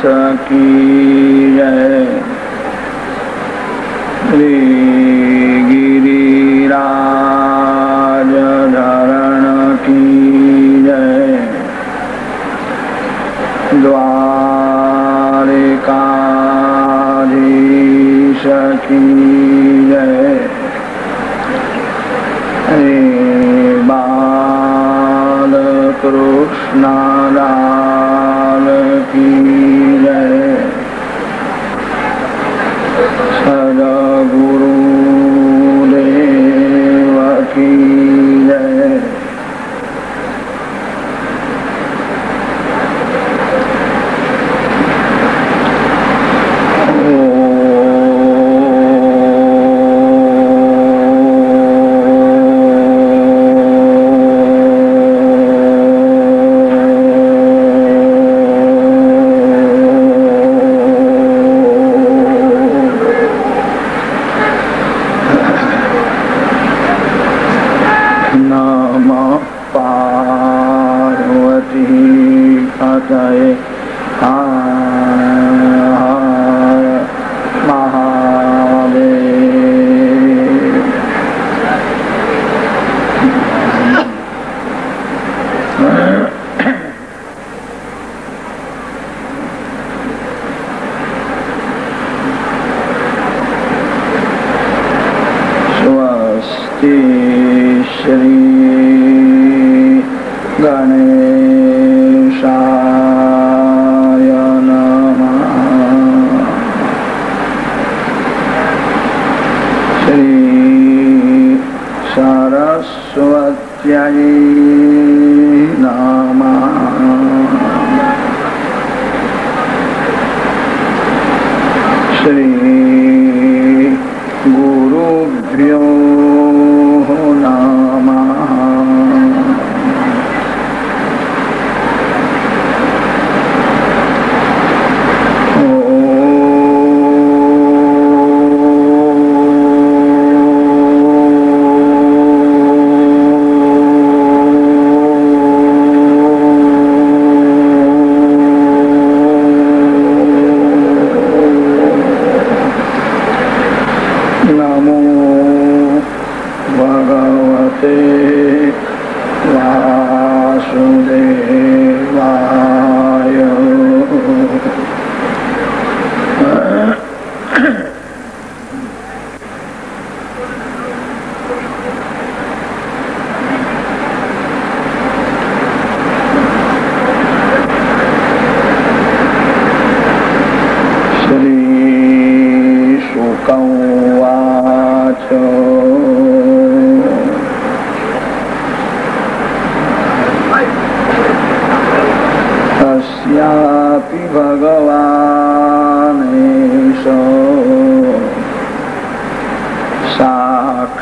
नाथ की जय श्री गिरिराज धरण की जय द्वारिकाधीश की जय हे बाल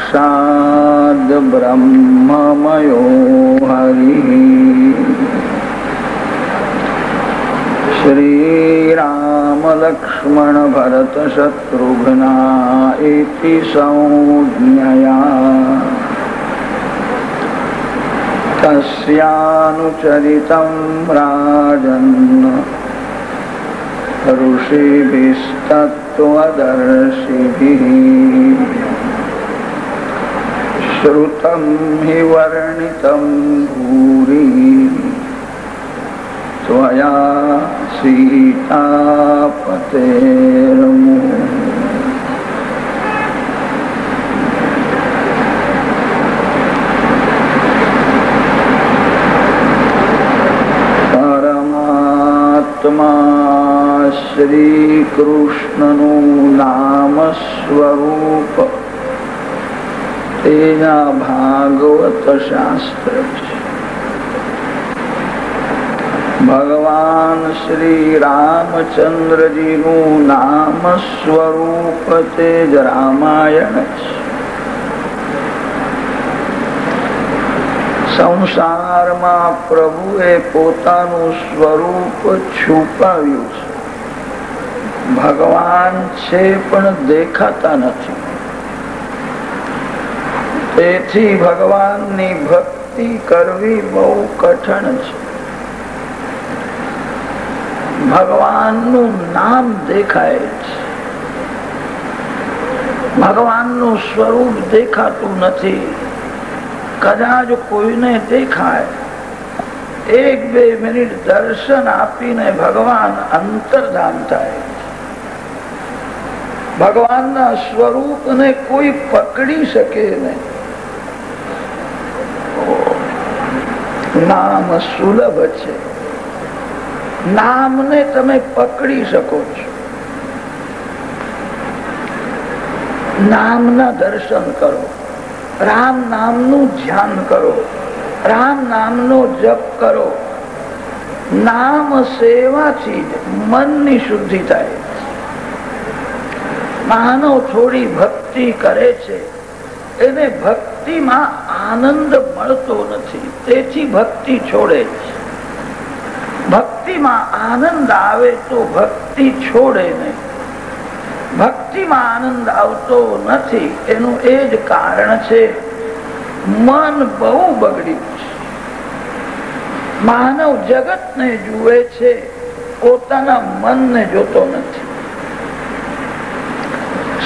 साक्षाद् ब्रह्ममयो हरिः श्रीराम लक्ष्मण भरत शत्रुघ्ना इति संज्ञया तस्यानुचरितं राजन् ऋषिभिस्तत्त्वदर्शिभिः श्रुतं हि वर्णितं भूरि। त्वया सीतापते परमात्मा श्रीकृष्णनो नामस्वरूप। તેના ભાગવત શાસ્ત્ર ભગવાન શ્રી રામચંદ્રજીનું નામ સ્વરૂપ તે જ રામાયણ સંસારમાં પ્રભુએ પોતાનું સ્વરૂપ છુપાવ્યું છે. ભગવાન છે પણ દેખાતા નથી. તેથી ભગવાનની ભક્તિ કરવી બહુ કઠણ છે. ભગવાનનું નામ દેખાય છે. ભગવાનનું સ્વરૂપ દેખાતું નથી. કદાચ કોઈને દેખાય. એક બે મિનિટ દર્શન આપીને ભગવાન અંતરધામ થાય ભગવાનના સ્વરૂપને કોઈ પકડી શકે નહીં. નામ સુલભ છે. નામને તમે પકડી શકો છો. નામના દર્શન કરો. રામ નામનું ધ્યાન કરો. રામ નામનો જપ કરો. નામ સેવાથી જ મનની શુદ્ધિ થાય માનવ થોડી ભક્તિ કરે છે. એને ભક્તિમાં આનંદ મળતો નથી. તેથી ભક્તિ છોડે ભક્તિમાં આનંદ આવે તો ભક્તિ છોડે નહીં. ભક્તિમાં આનંદ આવતો નથી. એનું એ જ કારણ છે, મન બહુ બગડ્યું છે. માનવ જગતને જુએ છે, પોતાના મનને જોતો નથી.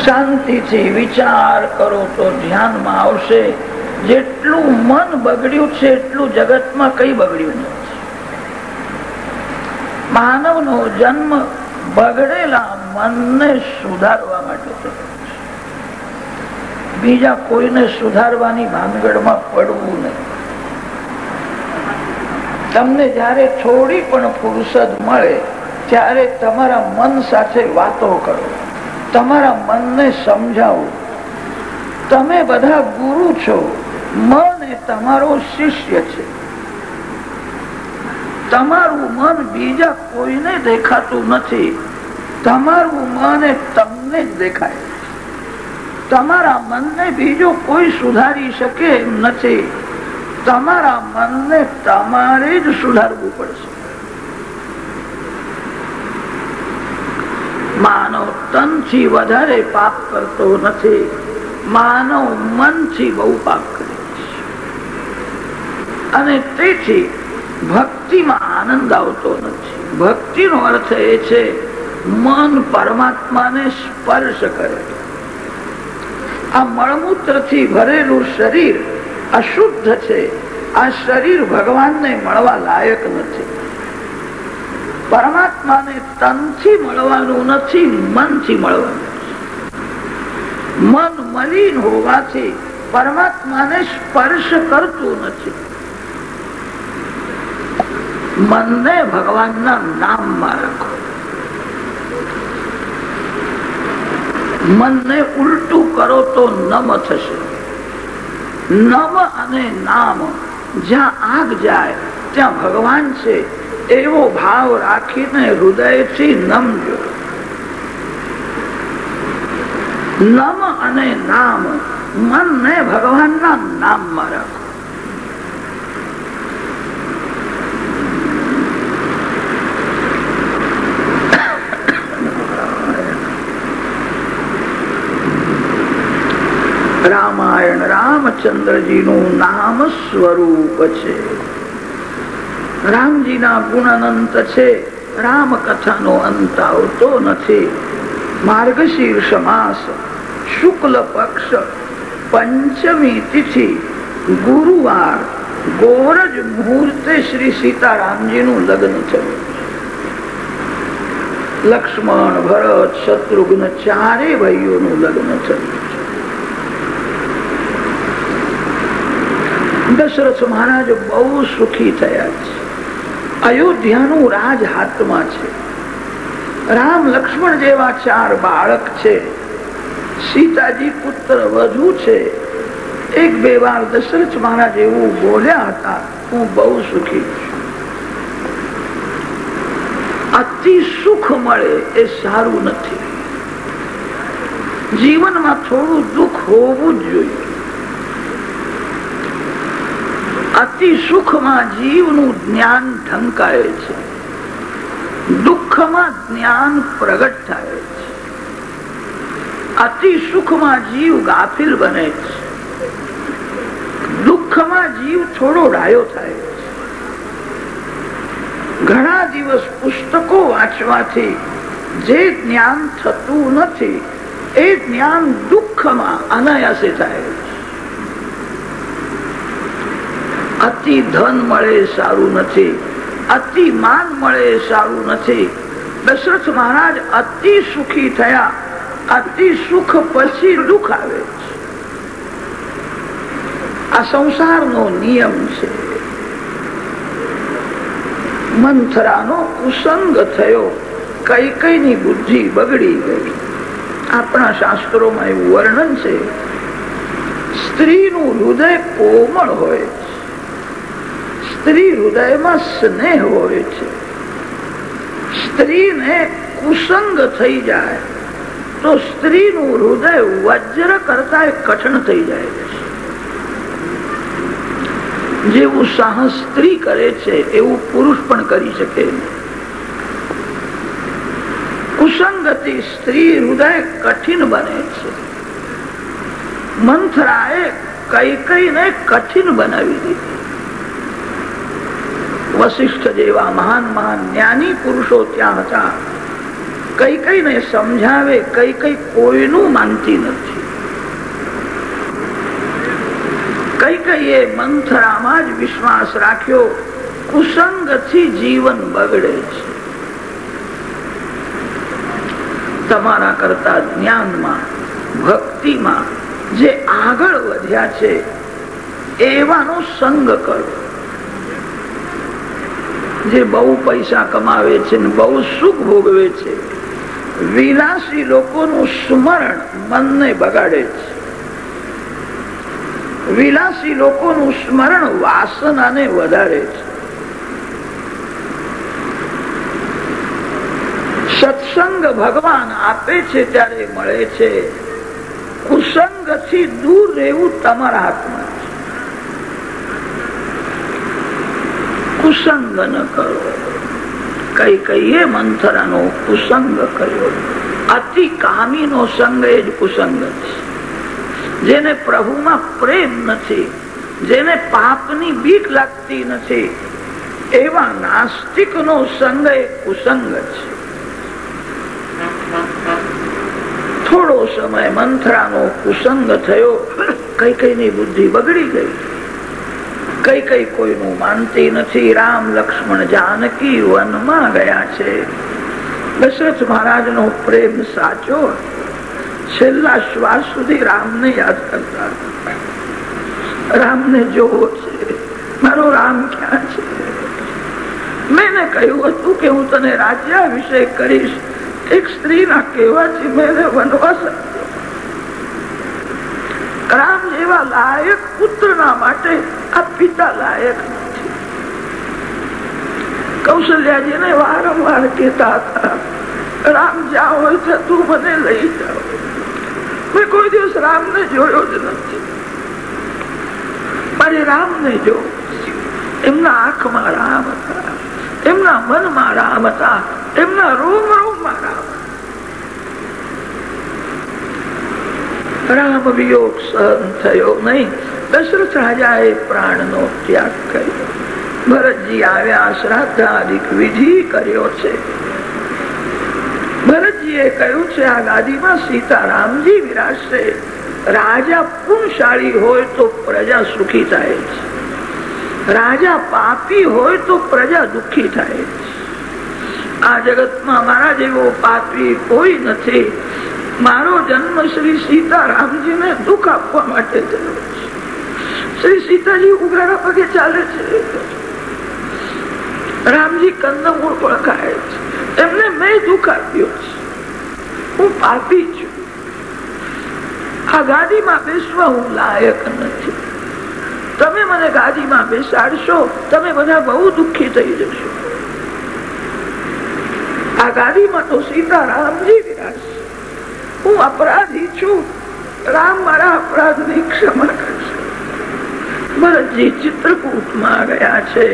શાંતિથી વિચાર કરો તો ધ્યાનમાં આવશે. જેટલું મન બગડ્યું છે, એટલું જગતમાં કઈ બગડ્યું નથી. માનવનો જન્મ બગડેલા મનને સુધારવા માટે બીજા કોઈને સુધારવાની ભાનગઢમાં પડવું નહીં. તમને જયારે થોડી પણ ફુરસદ મળે, ત્યારે તમારા મન સાથે વાતો કરો. તમારા મનને સમજાવો. તમે બધા ગુરુ છો. મન એ તમારો શિષ્ય છે. તમારું મન બીજા કોઈને દેખાતું નથી. તમારું મન એ તમને જ દેખાય. તમારા મનને બીજો કોઈ સુધારી શકે નથી. તમારા મનને તમારે જ સુધારવું પડશે માનવ તનથી વધારે પાપ કરતો નથી. માનવ મનથી બહુ પાપ કરે અને તેથી ભક્તિમાં આનંદ આવતો નથી. ભક્તિનો અર્થ એ છે, મન પરમાત્માને સ્પર્શ કરે. આ મળમૂત્રથી ભરેલું શરીર અશુદ્ધ છે. આ શરીર ભગવાનને મળવા લાયક નથી. પરમાત્માને તનથી મળવાનું નથી, મનથી મળવાનું મન મલિન હોવાથી પરમાત્માને સ્પર્શ કરતું નથી. મનને ભગવાનના નામમાં રાખો. મનને ઉલટું કરો તો નમ થશે. નમ અને નામ જ્યાં આગ જાય, ત્યાં ભગવાન છે. એવો ભાવ રાખીને હૃદયથી નમજો નમ અને નામ, મનને ભગવાનના નામમાં રાખો. રામાયણ રામચંદ્રજીનું નામ સ્વરૂપ છે. રામજીના ગુણ અનંત છે. રામ કથાનો અંત આવતો નથી. માર્ગશીર્ષ માસ શુક્લ પક્ષ, પંચમી તિથિ, ગુરુવાર, ગોરજ મુહૂર્તે શ્રી સીતારામજીનું લગ્ન થયું લક્ષ્મણ, ભરત, શત્રુઘ્ન ચારે ભાઈઓનું લગ્ન થયું દશરથ મહારાજ બહુ સુખી થયા છે. અયોધ્યાનું રાજ હાથમાં છે. રામ લક્ષ્મણ જેવા ચાર બાળક છે. સીતાજી પુત્ર વધુ છે. એક બે વાર દશરથ મહારાજ એવું બોલ્યા હતા, હું બહુ સુખી છું. અતિ સુખ મળે એ સારું નથી. જીવનમાં થોડું દુઃખ હોવું જ જોઈએ. અતિ સુખમાં જીવનું જ્ઞાન ઢંકાય છે. દુઃખમાં જ્ઞાન પ્રગટ થાય છે. અતિ સુખમાં જીવ ગાફિલ બને છે. દુઃખમાં જીવ થોડો ડાયો થાય છે. ઘણા દિવસ પુસ્તકો વાંચવાથી જે જ્ઞાન થતું નથી, એ જ્ઞાન દુઃખમાં અનાયાસે થાય અતિ ધન મળે સારું નથી, અતિ માન મળે સારું નથી. દશરથ મહારાજ અતિ સુખી થયા, અતિ સુખ પછી દુઃખ આવે છે. આ સંસારનો નિયમ છે. મંથરાનો કુસંગ થયો, કઈ કઈ ની બુદ્ધિ બગડી ગઈ. આપણા શાસ્ત્રોમાં એવું વર્ણન છે, સ્ત્રીનું હૃદય કોમળ હોય સ્ત્રી હૃદયમાં સ્નેહ હોય છે. સ્ત્રીને કુસંગ થઈ જાય. તો સ્ત્રીનું હૃદય વજ્ર કરતા કઠણ થઈ જાય છે. જેવું સાહસ સ્ત્રી કરે છે, એવું પુરુષ પણ કરી શકે કુસંગતિ સ્ત્રી હૃદય કઠિન બને છે. મંથરાએ કઈ કઈ ને કઠિન બનાવી દીધી. વશિષ્ઠ જેવા મહાન મહાન જ્ઞાની પુરુષો ત્યાં હતા કઈ કઈ ને સમજાવે કઈ કઈ કોઈનું માનતી નથી કઈ કઈ એ મંથરામાં જ વિશ્વાસ રાખ્યો કુસંગથી જીવન બગડે છે તમારા કરતા જ્ઞાનમાં ભક્તિમાં જે આગળ વધ્યા છે એવાનો સંગ કરો જે બહુ પૈસા કમાવે છે ને બહુ સુખ ભોગવે છે, વિલાસી લોકોનું સ્મરણ મનને બગાડે છે. વિલાસી લોકોનું સ્મરણ વાસનાને વધારે છે. સત્સંગ ભગવાન આપે છે ત્યારે મળે છે. કુસંગથી દૂર રહેવું તમારા હાથમાં કુસંગ ન કરો. કઈ કઈએ મંથરાનો કુસંગ કર્યો. અતિ કામી નો સંગ એ જ કુસંગ છે. જેને પ્રભુમાં પ્રેમ નથી, જેને પાપની બીક લાગતી નથી, એવા નાસ્તિક નો સંગ એ કુસંગ છે. થોડો સમય મંથરાનો કુસંગ થયો, કઈ કઈ ની બુદ્ધિ બગડી ગઈ. કઈ કઈ કોઈનું માનતી નથી. રામ, લક્ષ્મણ, જાનકી, વનમાં ગયા છે. દશરથ મહારાજ નો પ્રેમ સાચો છેલ્લા શ્વાસ સુધી રામને યાદ કરતા રામને જોવો છે. મારો રામ ક્યાં છે? મેં કહ્યું હતું કે હું તને રાજ્યાભિષેક કરીશ. એક સ્ત્રીના કહેવાથી મેં વનવાસ રામ જેવા લાયક પુત્રના માટે આ પિતા લાયક કૌશલ્યાજી ને વારંવાર કેતા હતા, રામ જ્યાં હોય છે તું મને લઈ જાઓ. મેં કોઈ દિવસ રામ ને જોયો જ નથી. મારે રામને જો એમના આંખમાં રામ હતા, એમના મનમાં રામ હતા, એમના રોમ રોમમાં રામ રામ વિયોગ સહન થયો નહીં. દશરથ રાજાએ પ્રાણનો ત્યાગ કર્યો. ભરતજી આવ્યા શ્રાદ્ધાધિક વિધિ કર્યો છે. ભરતજીએ કહ્યું છે, આ ગાદીમાં સીતારામજી વિરાજશે રાજા પુણશાળી હોય તો પ્રજા સુખી થાય છે. રાજા પાપી હોય તો પ્રજા દુઃખી થાય છે. આ જગતમાં મારા જેવો પાપી કોઈ નથી. મારો જન્મ શ્રી સીતારામજીને દુઃખ આપવા માટે થયો શ્રી સીતાજી ઉઘાડા પગે ચાલે છે. રામજી કંદમૂળ પણ ખાય છે. એમને મેં દુઃખ આપ્યો છે. હું પાપી છું. આ ગાડીમાં બેસવા હું લાયક નથી. તમે મને ગાડીમાં બેસાડશો, તમે બધા બહુ દુઃખી થઈ જશો. આ ગાડીમાં તો સીતારામજી વિરાજશે. હું અપરાધી છું. રામ મારા અપરાધની ક્ષમા કરશે. ભરતજી ચિત્રકૂટમાં ગયા છે.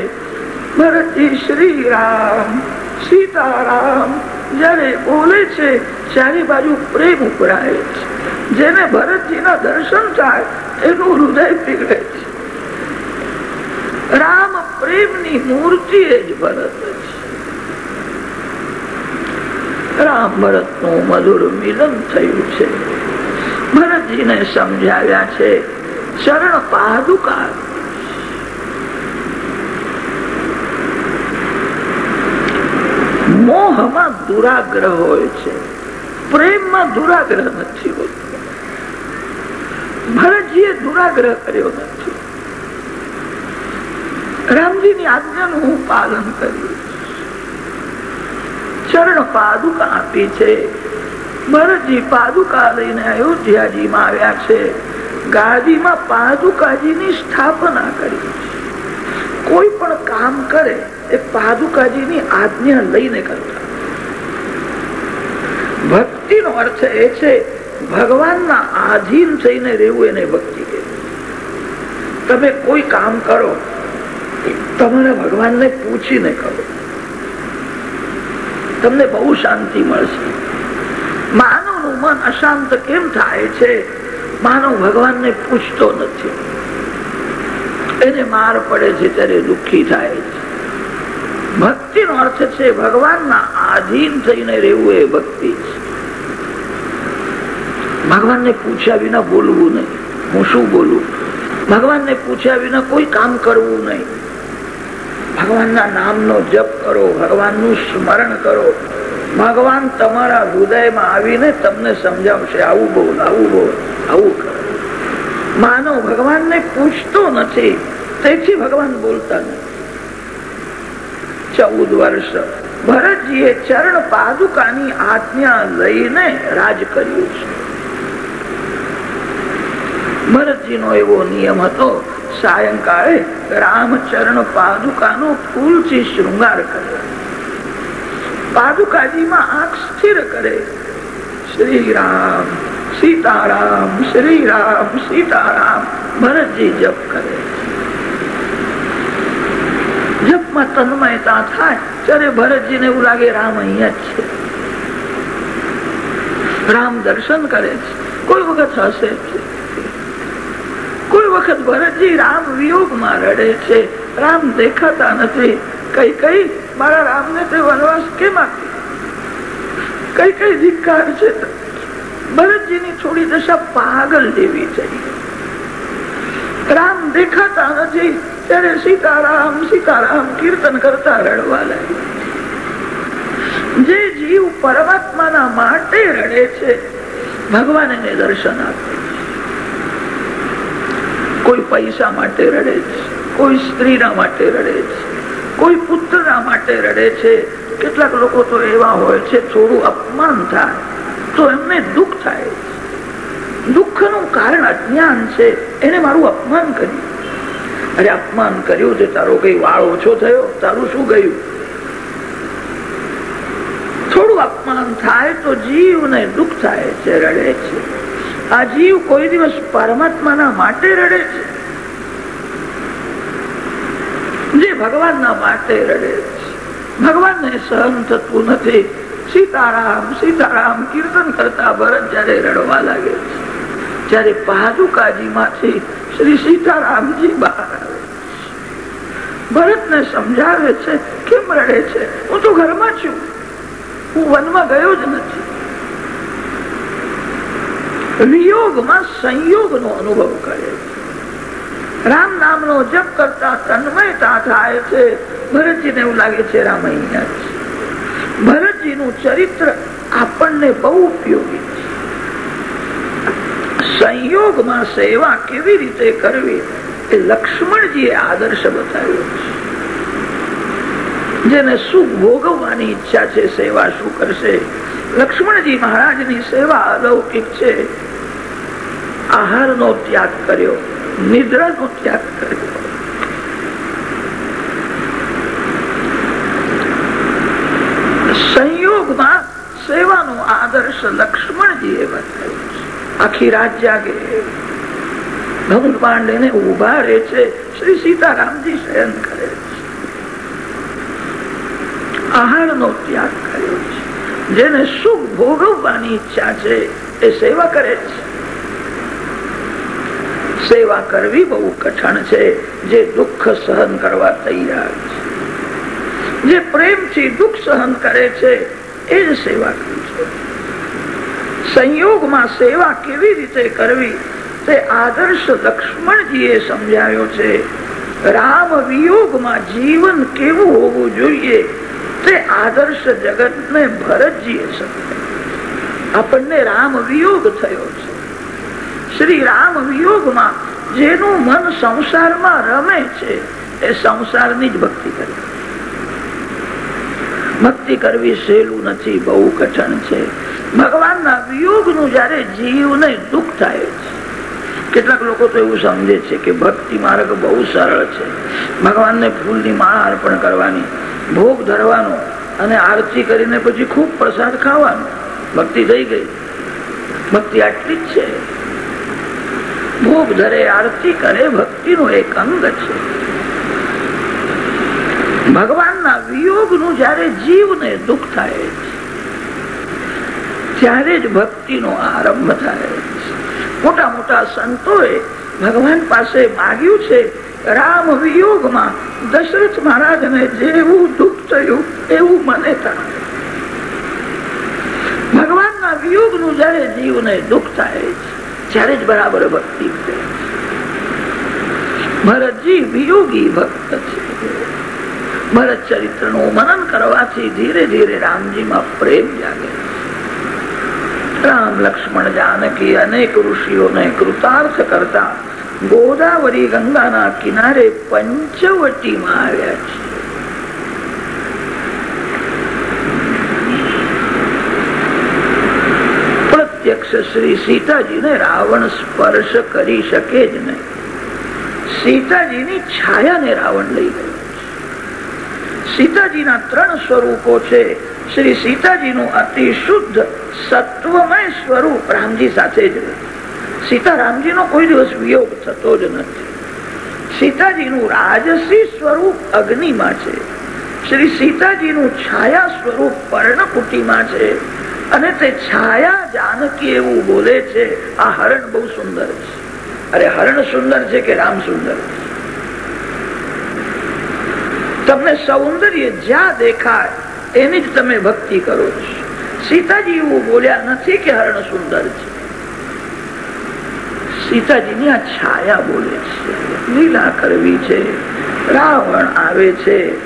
ભરતજી શ્રી રામ સીતારામ જયારે બોલે છે, ચારે બાજુ પ્રેમ ઉપરાય છે. જેને ભરતજીના દર્શન થાય, એનું હૃદય પીગળે છે. રામ પ્રેમની મૂર્તિ એ જ ભરત છે. રામ ભરતનું મધુર મિલન થયું છે. ભરતજીને સમજાવ્યા છે ચરણ પાદુકા. મોહમાં દુરાગ્રહ હોય છે, પ્રેમમાં દુરાગ્રહ નથી હોતો. ભરતજીએ દુરાગ્રહ કર્યો નથી. રામજીની આજ્ઞાનું હું પાલન કર્યું. ચરણ પાદુકા આપી છે. ભરતજી પાદુકા લઈને અયોધ્યાજીમાં આવ્યા છે. ગાદીમાં પાદુકાજીની સ્થાપના કરી કોઈ પણ કામ કરે એ પાદુકાજીની આજ્ઞા લઈને કરતા. ભક્તિનો અર્થ એ છે ભગવાનના આધીન થઈને રહેવું એને ભક્તિ કે તમે કોઈ કામ કરો તમારા ભગવાનને પૂછીને કરો. તમને બહુ શાંતિ મળશે. માનવનું મન અશાંત કેમ થાય છે? માનવ ભગવાનને પૂછતો નથી. એને માર પડે છે ત્યારે દુઃખી થાય છે. ભક્તિનો અર્થ છે ભગવાનના આધીન થઈને રહેવું એ ભક્તિ છે. ભગવાનને પૂછ્યા વિના બોલવું નહીં. હું શું બોલું? ભગવાનને પૂછ્યા વિના કોઈ કામ કરવું નહીં. ભગવાનના નામનો જપ કરો, ભગવાનનું સ્મરણ કરો. ભગવાન તમારા હૃદયમાં આવીને તમને સમજાવશે, આવું બોલ આવું બોલ, આવું કરો. માનવ ભગવાનને પૂછતો નથી. તેથી ભગવાન બોલતા નથી. ચૌદ વર્ષ ભરતજીએ ચરણ પાદુકાની આજ્ઞા લઈને રાજ કર્યું છે. ભરતજીનો એવો નિયમ હતો સાયંકાળે રામચરણ પાદુકાનો ફૂલથી શૃંગાર કરે. પાદુકાજીમાં આંખ સ્થિર કરે. શ્રી રામ સીતારામ શ્રી રામ સીતારામ, ભરતજી જપ કરે. જપમાં તન્મયતા થાય, ત્યારે ભરતજીને એવું લાગે રામ અહીંયા જ છે. રામ દર્શન કરે છે. કોઈ વખત હશે વખત ભરતજી રામ વિયોગમાં રડે છે. રામ દેખાતા નથી. કઈ કઈ, મારા રામને તે વનવાસ કેમ આપી? કઈ કઈ ધિકાર છે? ભરતજીની થોડી દશા પાગલ જેવી થઈ. રામ દેખાતા નથી. ત્યારે સીતારામ સીતારામ કીર્તન કરતા રડવા લાગ્યા. જે જીવ પરમાત્માના માટે રડે છે, ભગવાન એને દર્શન આપે. કોઈ પૈસા માટે રડે છે, કોઈ સ્ત્રીના માટે રડે છે, કોઈ પુત્રના માટે રડે છે. કેટલાક લોકો તો એવા હોય છે, થોડું અપમાન થાય, તો એમને દુઃખ થાય. દુઃખનું કારણ અજ્ઞાન છે, એને મારું અપમાન કર્યું. અરે, અપમાન કર્યું છે, તારો કઈ વાળ ઓછો થયો? તારું શું ગયું? થોડું અપમાન થાય તો જીવને દુઃખ થાય છે, રડે છે. આ જીવ કોઈ દિવસ પરમાત્માના માટે રડે છે. જે ભગવાનના માટે રડે છે. ભગવાનને સહન થતું નથી. સીતારામ સીતારામ કીર્તન કરતા ભરત જયારે રડવા લાગે છે જયારે પાદુકાજી માંથી શ્રી સીતારામજી બહાર આવે ભરતને સમજાવે છે, કેમ રડે છે? હું તો ઘરમાં છું. હું વનમાં ગયો જ નથી. વિયોગમાં સંયોગનો અનુભવ કરે રામ નામનો જપ કરતા તન્મયતા થાય છે. ભરતજીને એવું લાગે છે રામ અહીંયા છે. ભરતજીનું ચરિત્ર આપણને બહુ ઉપયોગી છે. સંયોગમાં સેવા કેવી રીતે કરવી એ લક્ષ્મણજીએ આદર્શ બતાવ્યો છે. જેને સુખ ભોગવવાની ઈચ્છા છે, સેવા શું કરશે? લક્ષ્મણજી મહારાજની સેવા અલૌકિક છે. આહારનો ત્યાગ કર્યો, નિદ્રાનો ત્યાગ કર્યો. સંયોગમાં સેવાનો આદર્શ લક્ષ્મણજીએ બતાવ્યો આખી રાત જાગે ભગવાન પાંડે ને ઊભા રહે છે. શ્રી સીતારામજી શયન કરે છે. આહારનો ત્યાગ કર્યો છે. જેને સુખ ભોગવવાની ઈચ્છા છે, એ સેવા કરે છે. સેવા કરવી બહુ કઠણ છે, જે દુઃખ સહન કરવા તૈયાર છે. જે પ્રેમથી દુઃખ સહન કરે છે, એ જ સેવા કરે છે. સંયોગમાં સેવા કેવી રીતે કરવી, તે આદર્શ લક્ષ્મણજીએ સમજાવ્યો છે. રામ વિયોગમાં જીવન કેવું હોવું જોઈએ તે આદર્શ જગતને ભરતજીએ સમજાવ્યું આપણને રામ વિયોગ થયો છે. શ્રી રામ વિયોગમાં જેનું મન સંસારમાં રમે છે, એ સંસારની જ ભક્તિ કરે. ભક્તિ કરવી સહેલું નથી, બહુ કઠણ છે. ભગવાનના વિયોગનું જયારે જીવને દુઃખ થાય છે. કેટલાક લોકો તો એવું સમજે છે કે ભક્તિ માર્ગ બહુ સરળ છે. ભગવાનને ફૂલની માળા અર્પણ કરવાની ભોગ ધરવાનો અને આરતી કરીને પછી ખૂબ પ્રસાદ ખાવાનો. ભક્તિ થઈ ગઈ. ભક્તિ આટલી જ છે. ભોગ ધરે, આરતી કરે, ભક્તિનું એક અંગ છે. ભગવાનના વિયોગનું જયારે જીવને દુઃખ થાય ત્યારે જ ભક્તિનો આરંભ થાય મોટા મોટા સંતોએ ભગવાન પાસે માગ્યું છે રામ વિયોગમાં દશરથ મહારાજને જેવું દુઃખ થયું, એવું મને થાય. ભગવાનના વિયોગનું જયારે જીવને દુઃખ થાય ત્યારે જ બરાબર ભક્તિ ભરતજી વિયોગી ભક્ત છે. ભરત ચરિત્રનું મનન કરવાથી ધીરે ધીરે રામજીમાં પ્રેમ જાગે રામ લક્ષ્મણ જાનકી અનેક ઋષિઓને કૃતાર્થ કરતા ગોદાવરી ગંગાના કિનારે પંચવટીમાં આવ્યા છે. રાવણ સ્પર્શ કરી શકે જ નહીં. સીતાજીની છાયાને રાવણ લઈ ગયો સીતાજીના ત્રણ સ્વરૂપો છે. શ્રી સીતાજીનું અતિ શુદ્ધ સત્વમય સ્વરૂપ રામજી સાથે જ સીતા રામજીનો કોઈ દિવસ વિયોગ થતો જ નથી. સીતાજીનું રાજસી સ્વરૂપ અગ્નિમાં છે. શ્રી સીતાજીનું છાયા સ્વરૂપ પર્ણકુટીમાં છે અને તે છાયા જાનકી એવું બોલે છે, આ હરણ બહુ સુંદર છે. અરે, હરણ સુંદર છે કે રામ સુંદર છે? તમને સૌંદર્ય જ્યાં દેખાય, એની જ તમે ભક્તિ કરો છો. સીતાજી એવું બોલ્યા નથી કે હરણ સુંદર છે. સીતાજીની આ છાયા બોલે છે, લીલા કરવી છે, રાવણ આવે છે,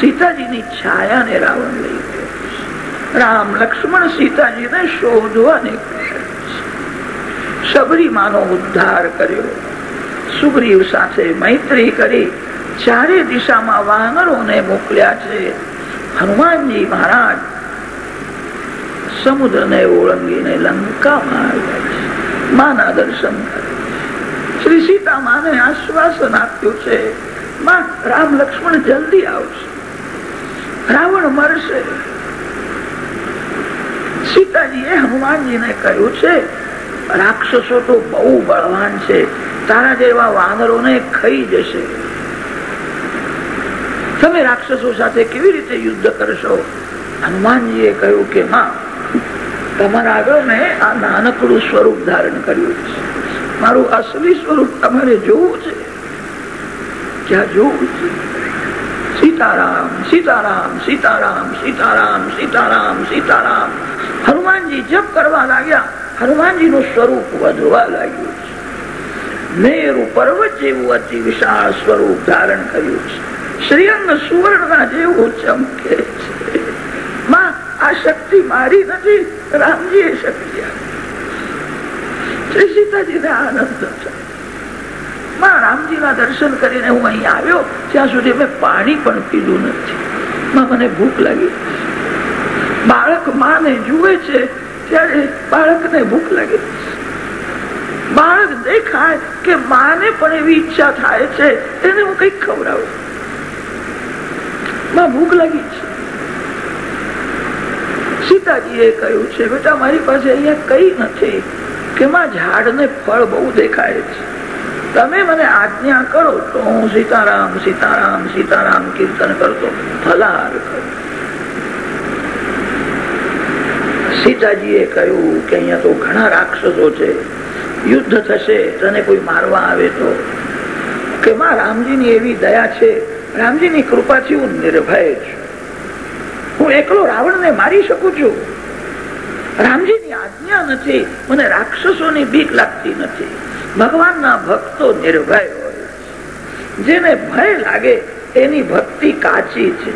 સીતાજીની છાયાને રાવણ લઈ ગયો રામ લક્ષ્મણ સીતાજીને શોધવા નીકળ્યા ઉદ્ધાર કર્યો. સુગ્રીવ સાથે મૈત્રી કરી ચારે દિશામાં વાનરોને મોકલ્યા છે. હનુમાનજી મહારાજ સમુદ્રને ઓળંગીને લંકામાં આવ્યા માના દર્શન શ્રી સીતા માને આશ્વાસન આપ્યું છે, માં, રામ લક્ષ્મણ જલ્દી આવશે. રાવણ મરશે. સીતાજીએ હનુમાનજીને કહ્યું છે, રાક્ષસો તો બહુ બળવાન છે, તારા જેવા વાનરોને ખાઈ જશે. તમે રાક્ષસો સાથે કેવી રીતે યુદ્ધ કરશો? હનુમાનજીએ કહ્યું કે, માં તમારા આગળ મેં આ નાનકડું સ્વરૂપ ધારણ કર્યું છે. મારું અસલી સ્વરૂપ તમારે જોવું છે. ક્યાં જોવું છે? સીતારામ સીતારામ સીતારામ સીતારામ સીતારામ સીતારામ. હનુમાનજી જપ કરવા લાગ્યા. હનુમાનજી નું સ્વરૂપ વધવા લાગ્યું છે. મેરુ પર્વત જેવું અતિ વિશાળ સ્વરૂપ ધારણ કર્યું છે. શ્રીઅંગ સુવર્ણ જેવું ચમકે છે. આ શક્તિ મારી નથી રામજી એ શક્તિ શ્રી સીતાજીને આનંદ. માં રામજીના દર્શન કરીને હું અહીં આવ્યો, ત્યાં સુધી મેં પાણી પણ પીધું નથી. મને ભૂખ લાગી. બાળક માને જુએ છે, ત્યારે બાળકને ભૂખ લાગે. બાળક દેખાય કે માને પણ એવી ઈચ્છા થાય છે, એને હું કંઈક ખવડાવું. માં ભૂખ લાગી છે. સીતાજીએ કહ્યું છે, બેટા, મારી પાસે અહીંયા કઈ નથી. કે માં ઝાડને ફળ બહુ દેખાય છે. તમે મને આજ્ઞા કરો તો હું સીતારામ સીતારામ સીતારામ કીર્તન કરતો ફલાર કરું. સીતાજીએ કહ્યું કે અહીંયા તો ઘણા રાક્ષસો છે. યુદ્ધ થશે, તને કોઈ મારવા આવે તો. કે માં રામજીની એવી દયા છે. રામજીની કૃપાથી હું નિર્ભય છું. હું એકલો રાવણને મારી શકું છું? રામજીની આજ્ઞા નથી, મને રાક્ષસોની બીક લાગતી નથી. ભગવાનના ભક્તો નિર્ભય હોય જેને ભય લાગે, એની ભક્તિ કાચી છે.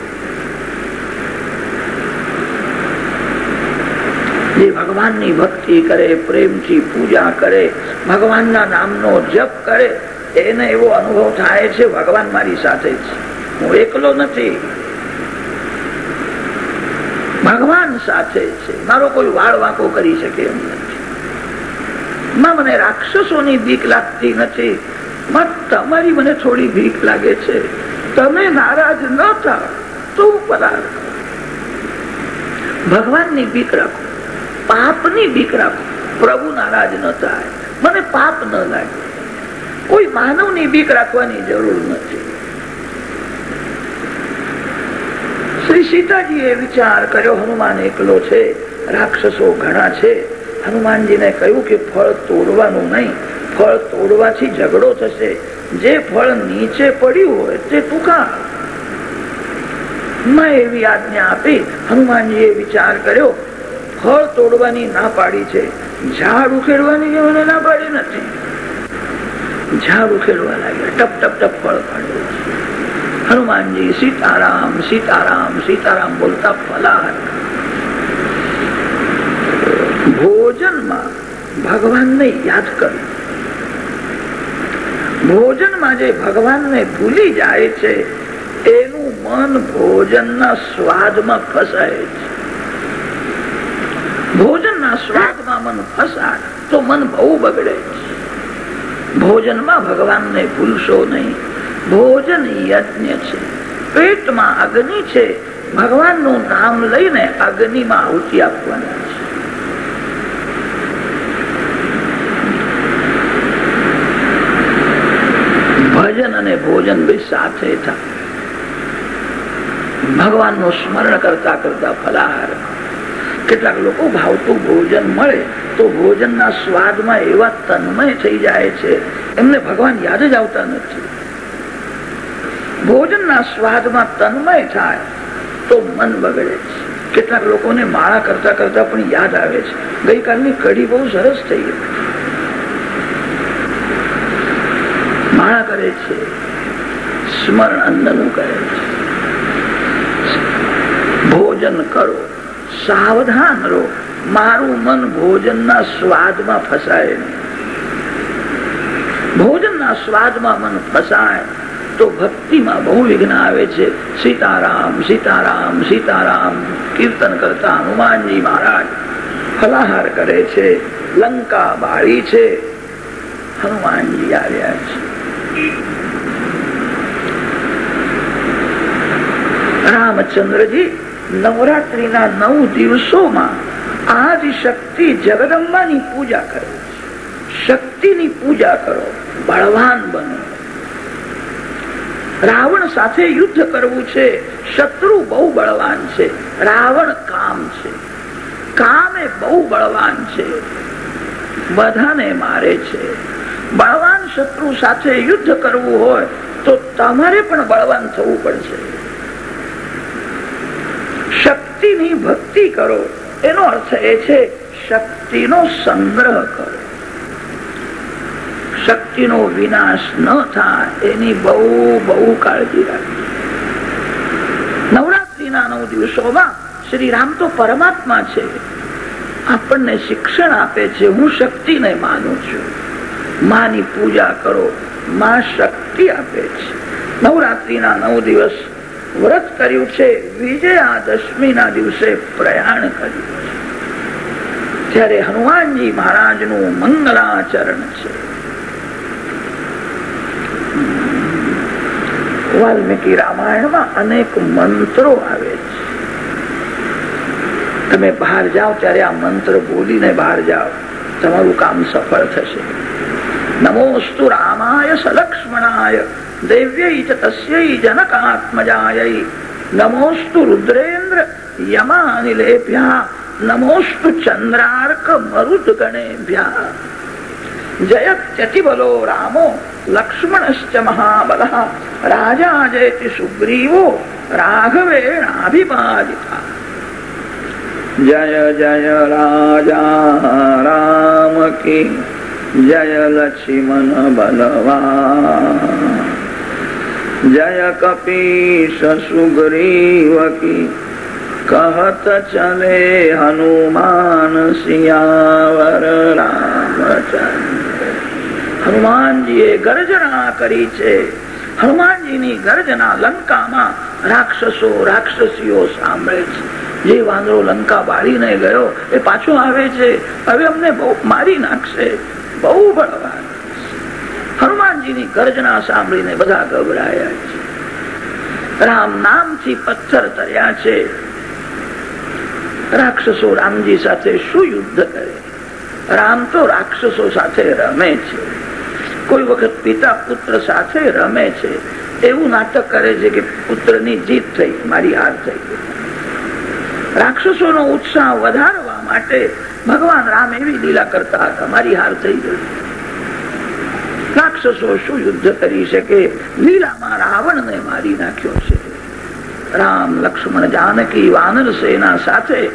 જે ભગવાનની ભક્તિ કરે, પ્રેમથી પૂજા કરે, ભગવાનના નામનો જપ કરે, એને એવો અનુભવ થાય છે, ભગવાન મારી સાથે છે. હું એકલો નથી. ભગવાન સાથે છે. મારો કોઈ વાળ વાંકો કરી શકે એમ નથી. માં મને રાક્ષસોની બીક લાગતી નથી. તમારી મને થોડી ભીખ લાગે છે. તમે નારાજ ન થાવ. તો પરાર ભગવાનની બીક રાખો. પાપની બીક રાખો. પ્રભુ નારાજ ન થાય. મને પાપ ન લાગે. કોઈ માનવની બીક રાખવાની જરૂર નથી. શ્રી સીતાજીએ વિચાર કર્યો, હનુમાન એકલો છે, રાક્ષસો ઘણા છે. હનુમાનજીને કહ્યું કે, ફળ તોડવાનું નહીં, ફળ તોડવાથી ઝઘડો થશે. જે ફળ નીચે પડ્યું હોય તે ટૂંકા. મેં એવી આજ્ઞા આપી, હનુમાનજીએ વિચાર કર્યો, ફળ તોડવાની ના પાડી છે, ઝાડ ઉખેડવાની મને ના પાડી નથી. ઝાડ ઉખેડવા લાગ્યા, ટપ ટપ ટપ ફળ કાઢ્યું હનુમાનજી સીતારામ સીતારામ સીતારામ બોલતા ફલાહાર ભોજનમાં ભગવાનને યાદ કર્યું ભોજનમાં જે ભગવાનને ભૂલી જાય છે, એનું મન ભોજનના સ્વાદમાં ફસાય છે. ભોજનના સ્વાદમાં મન ફસાય, તો મન બહુ બગડે છે. ભોજનમાં ભગવાનને ભૂલશો નહીં. ભોજન યજ્ઞ છે. પેટમાં અગ્નિ છે. ભગવાનનું નામ લઈને અગ્નિમાં આહુતિ આપવાની છે. ભજન અને ભોજન બે સાથે થાય ભગવાનનું સ્મરણ કરતા કરતા ફલાહાર. કેટલાક લોકો ભાવતું ભોજન મળે તો ભોજનના સ્વાદમાં એવા તન્મય થઈ જાય છે. એમને ભગવાન યાદ જ આવતા નથી. ભોજનના સ્વાદમાં તન્મય થાય તો મન બગડે. છે કેટલાક લોકોને માળા કરતા કરતા પણ યાદ આવે છે. ગઈકાલની કઢી બહુ સરસ થઈ ગઈ. માળા કરે છે. સ્મરણ અન્નનું કરે છે. ભોજન કરો. સાવધાન રહો. મારું મન ભોજનના સ્વાદમાં ફસાય ભોજનના સ્વાદમાં મન ફસાય. તો ભક્તિમાં બહુ વિઘ્ન આવે છે. સીતારામ સીતારામ સીતારામ, કીર્તન કરતા હનુમાનજી મહારાજ ફલાહાર કરે છે. લંકા બાળી છે. હનુમાનજી આવ્યા છે. રામચંદ્રજી નવરાત્રીના નવ દિવસોમાં આદિ શક્તિ જગદંબાની પૂજા કરો શક્તિની પૂજા કરો. બળવાન બનો. રાવણ સાથે યુદ્ધ કરવું છે. શત્રુ બહુ બળવાન છે. રાવણ કામ છે. કામ એ બહુ બળવાન છે. બધાને મારે છે. બળવાન શત્રુ સાથે યુદ્ધ કરવું હોય તો તમારે પણ બળવાન થવું પડશે. શક્તિની ભક્તિ કરો. એનો અર્થ એ છે, શક્તિનો સંગ્રહ કરો. શક્તિનો વિનાશ ન થાય, એની બહુ બહુ કાળજી રાખવી નવરાત્રિના નવ દિવસોમાં શ્રી રામ તો પરમાત્મા છે. આપણને શિક્ષણ આપે છે. હું શક્તિને માનું છું. માની પૂજા કરો. માં શક્તિ આપે છે. નવરાત્રિના નવ દિવસ વ્રત કર્યું છે. વિજયાદશમી ના દિવસે પ્રયાણ કર્યું છે. ત્યારે હનુમાનજી મહારાજનું મંગલાચરણ છે. વાલ્મીકી રામાયણમાં અનેક મંત્રો આવે છે. તમે બહાર જાઓ ત્યારે આ મંત્ર બોલીને બહાર જાઓ. તમારું કામ સફળ થશે. નમોસ્તુ રામાય સલક્ષ્મણાય દેવ્ય તસ્ય જનકાત્મજાય નમોસ્તુ રુદ્રેન્દ્ર યમાનિલેભ્યા નમોસ્તુ ચંદ્રાર્ક મરુદ ગણેભ્યા. જયત્યતિબલો રામો લક્ષ્મણશ્ચ મહાબલ રાજા જયતિ સુગ્રીવો રાઘવેણાભિપાદિતા જય જય રાજા રામ કી જય લક્ષ્મણ બલવા જય કપીશ સુગ્રીવ કી કહત ચલે હનુમાન સિયાવર રામચંદ્ર હનુમાનજીએ ગર્જના કરી છે. હનુમાનજીની ગર્જના લંકામાં રાક્ષસો, રાક્ષસીઓ સાંભળે છે. જે વાંદરો લંકા બાળીને ગયો, એ પાછો આવે છે. હવે અમને બહુ મારી નાખશે, બહુ બળવાન. હનુમાનજીની ગર્જના સાંભળીને બધા ગભરાયા છે. રામ નામથી પથ્થર તર્યા છે. રાક્ષસો રામજી સાથે શું યુદ્ધ કરે? રામ તો રાક્ષસો સાથે રમે છે. કોઈ વખત પિતા પુત્ર સાથે રમે છે, એવું નાટક કરે છે કે પુત્રની જીત થઈ, મારી હાર થઈ રાક્ષસોનો ઉત્સાહ વધારવા માટે ભગવાન રામ એવી લીલા કરતા હતા, મારી હાર થઈ ગઈ. રાક્ષસો શું યુદ્ધ કરી શકે? લીલામાં રાવણને મારી નાખ્યો છે. રામ લક્ષ્મણ જાનકી વાનર સેના સાથે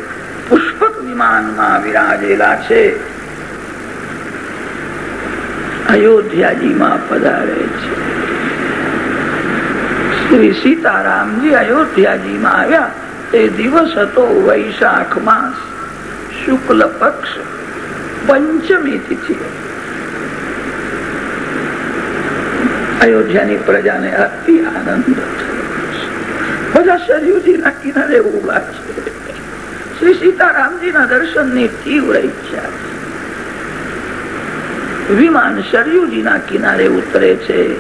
પુષ્પક વિમાનમાં વિરાજેલા છે. અયોધ્યાજીમાં પધારે છે. શ્રી સીતારામજી અયોધ્યાજીમાં આવ્યા. તે દિવસ હતો વૈશાખ માસ. શુક્લ પક્ષ પંચમી તિથિ. અયોધ્યાની પ્રજાને અતિ આનંદ બધા સરયુજીના કિનારે ઊભા છે. શ્રી સીતારામજીના દર્શનની તીવ્ર ઈચ્છા વિમાન સરયુજીના કિનારે ઉતરે છે.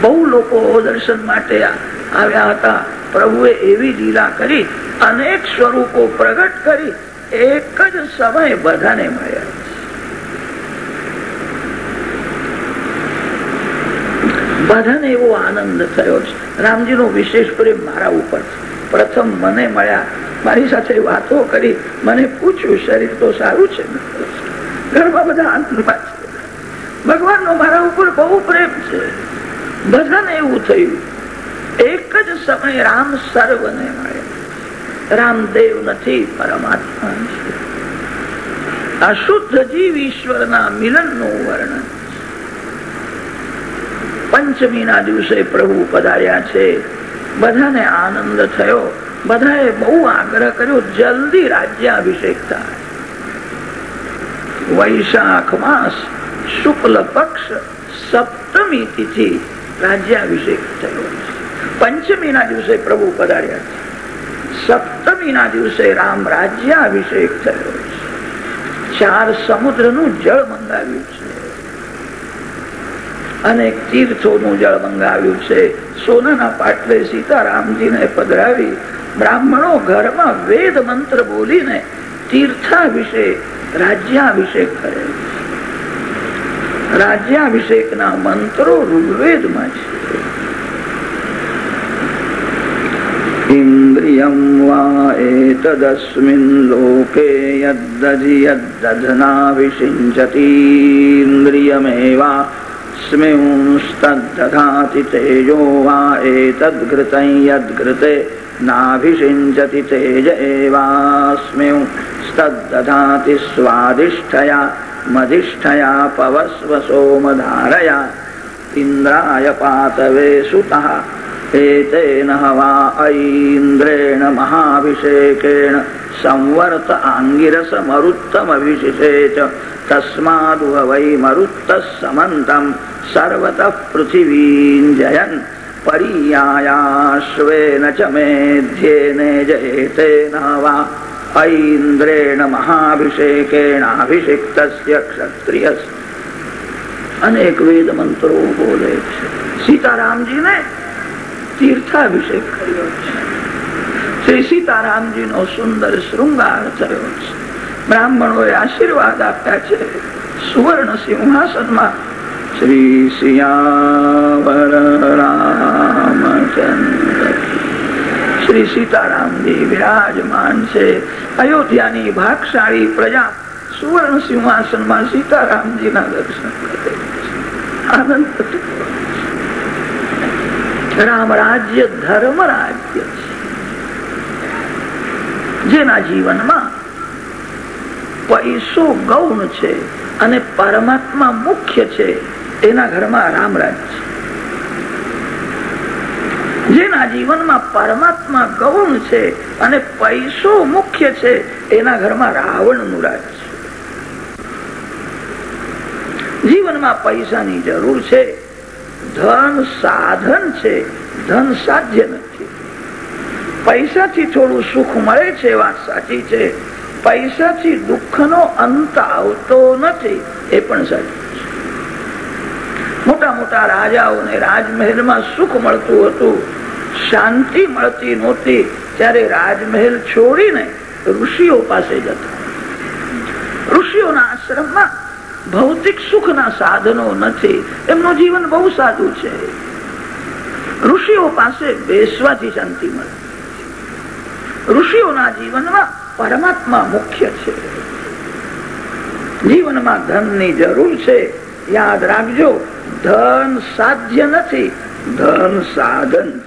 બહુ લોકો દર્શન માટે આવ્યા હતા. પ્રભુએ એવી લીલા કરી, અનેક સ્વરૂપો પ્રગટ કરી, એક જ સમય બધાને મળ્યા. બધાને એવો આનંદ થયો છે. રામજીનો વિશેષ પ્રેમ મારા ઉપર પ્રથમ મને મળ્યા. મારી સાથે વાતો કરી. મને પૂછ્યું, શરીર તો સારું છે? ઘરમાં બધા આનંદમાં ભગવાનનો મારા ઉપર બહુ પ્રેમ છે. બધાને એવું થયું. એક જ સમય રામ સર્વને મળે. રામદેવ નથી, પરમાત્મા છે અશુદ્ધ જીવ ઈશ્વરના મિલનનું વર્ણન પંચમી ના દિવસે પ્રભુ પધાર્યા છે. બધાને આનંદ થયો. બધાએ બહુ આગ્રહ કર્યો, જલ્દી રાજ્યાભિષેક થાય. વૈશાખ માસ શુક્લ પક્ષ સપ્તમી તિથિ રાજ્યાભિષેક થયો. પંચમી ના દિવસે પ્રભુ પધાર્યા છે. સપ્તમી ના દિવસે રામ રાજ્યાભિષેક થયો ચાર સમુદ્રનું જળ મંગાવ્યું છે. અનેક તીર્થોનું જળ મંગાવ્યું છે. સોનાના પાટલે સીતારામજીને પધરાવી બ્રાહ્મણો ઘરમાં વેદ મંત્ર બોલીને તીર્થાભિષેક, રાજ્યાભિષેક કરે રાજ્યાભિષેક ના મંત્રો ઋગ્વેદમાં છે. ઇન્દ્રિયમ વા એતદસ્મિન લોકે યદ્દધિયદ્દધનાવિષિંચતીન્દ્રિયમેવા સ્મિંસ્તદ્દધાતિ તેજો વા એતદ્ઘૃतं યદ્ઘૃતે. નાભિષિંચતિ તેજ એવાસ્મિં સ્તદ્દધાતિ स्वादिष्ठया મધિષ્ઠયા પવસ્વ સોમધારયા ઇન્દ્રાય પાતવે સુતઃ એતેન હવા ઐન્દ્રેણ મહાભિષેકેણ સંવર્ત આંગિરસમરુત્તમવિશિષે ચ તસ્માદુહ વૈ મરુત્તः સમન્તम् સર્વતઃ પૃથિવીં જયन् પર્યાયાશ્વેન ચ મેધ્યેને જયેતેન વા ઐન્દ્રેણ મહાભિષેકેણાભિષિક્તસ્ય ક્ષત્રિય અનેક વેદ મંત્રો બોલે છે સીતારામજીને તીર્થાભિષેક કર્યો છે શ્રી સીતારામજીનો સુંદર શૃંગાર થયો છે બ્રાહ્મણોએ આશીર્વાદ આપ્યા છે સુવર્ણ સિંહાસનમાં શ્રી સિયાવર રામચંદ્ર શ્રી સીતારામજી વિરાજમાન છે. અયોધ્યાની ભાગશાળી પ્રજા સુવર્ણ સિંહાસનમાં સીતારામજીના દર્શન આનંદ રામ રાજ્ય ધર્મ રાજ્ય છે. જેના જીવનમાં પૈસો ગૌણ છે અને પરમાત્મા મુખ્ય છે. એના ઘરમાં રામરાજ છે. જેના જીવનમાં પરમાત્મા ગૌણ છે અને પૈસો મુખ્ય છે. એના ઘરમાં રાવણનું રાજ છે. જીવનમાં પૈસાની જરૂર છે. ધન સાધન છે. ધન સાધ્ય નથી. પૈસાથી થોડું સુખ મળે છે વાત સાચી છે. પૈસાથી દુઃખનો અંત આવતો નથી એ પણ સાચું મોટા મોટા રાજાઓને રાજમહેલમાં સુખ મળતું હતું. શાંતિ મળતી નહોતી. ત્યારે રાજમહેલ છોડીને ઋષિઓ પાસે જતા. ઋષિઓના આશ્રમમાં ભૌતિક સુખના સાધનો નથી. એમનું જીવન બહુ સાદું છે. ઋષિઓ પાસે બેસવાથી શાંતિ મળે. ઋષિઓના જીવનમાં પરમાત્મા મુખ્ય છે. જીવનમાં ધનની જરૂર છે. યાદ રાખજો, ધન સાધ્ય નથી, ધન સાધન